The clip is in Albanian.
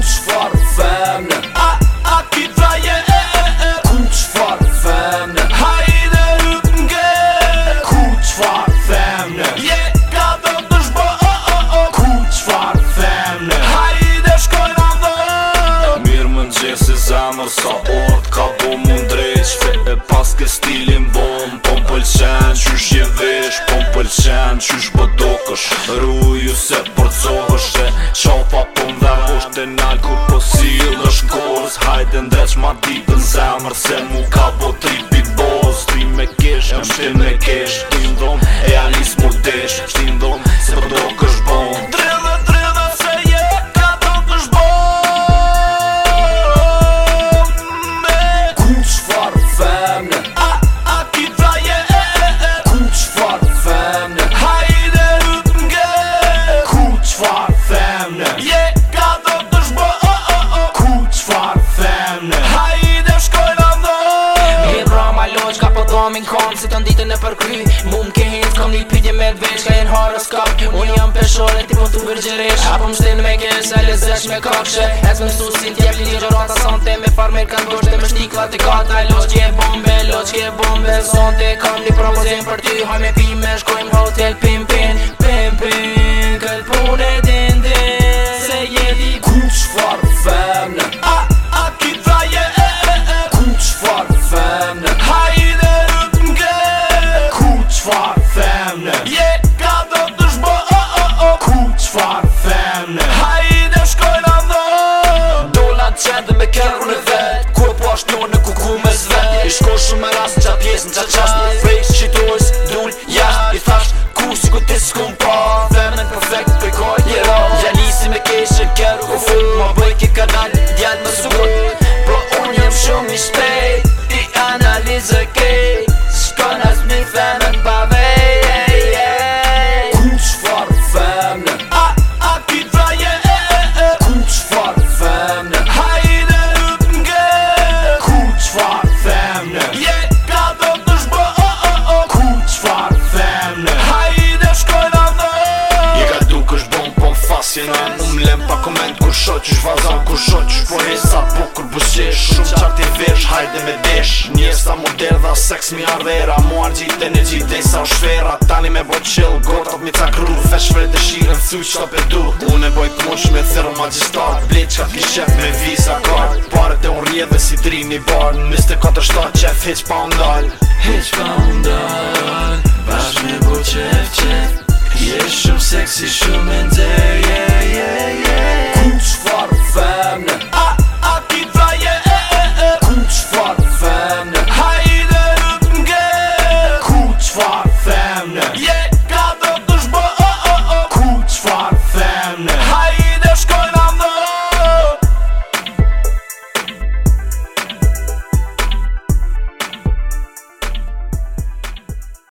qëfar femne A, a, ki traje e, e, Hajde rëp nge Ku qëfar Je ka të të shbë, o, o, o Ku qëfar femne Hajde shkoj në dhe Mirë më gjesi sa ort Ka bu mund drejt qëfe e pas ke stilin bom Pom pëlqen qysh je vesh Pom pëlqen qysh pëdokësh Rruju se përcohë jazz Hajde ndreq ma ditë në zemër Se mu ka bo tri bit boss Tri me kesh, jam me kesh min kom Se të nditën e përkry Mu më ke hint një pidje me dvesh Ka jenë horoskop Unë jam peshore Ti po të vërgjeresh Apo më shtenë me kesh E lezesh me kokshe E më su si ti jep një sonte me farmer kanë dosh Dhe me shtikla të kata Loq bombe Loq bombe Son Kam një propozim për ty ha me pi shkoj shko shumë e rast qa pjesën, qa qast Në frejt që ojës dull jasht I thasht ku si ku ti s'kum pa Femën e perfekt për kojt një rast Ja nisi me keshën kërë u fit Ma bëj ki kanal djallë më sukot Pro unë jem shumë i shpejt zonë ku shoq Po një sa bukur busish Shumë qa ti vesh, hajde me desh Një sa moder dha seks mi ardhera Mu arë gjitë e një gjitë e sa u shvera Tani me bo qill, gotat mi ca kru Vesh vre të shirën, thu që ta du Unë e boj të me thirë magjistar Blit që ka t'ki shep me visa kart Pare un unë rjedhe si dri një bar Në mis të katër shtar që e pa undal Heq pa undal Bash me bo qef qef Je shumë seksi, shumë mendal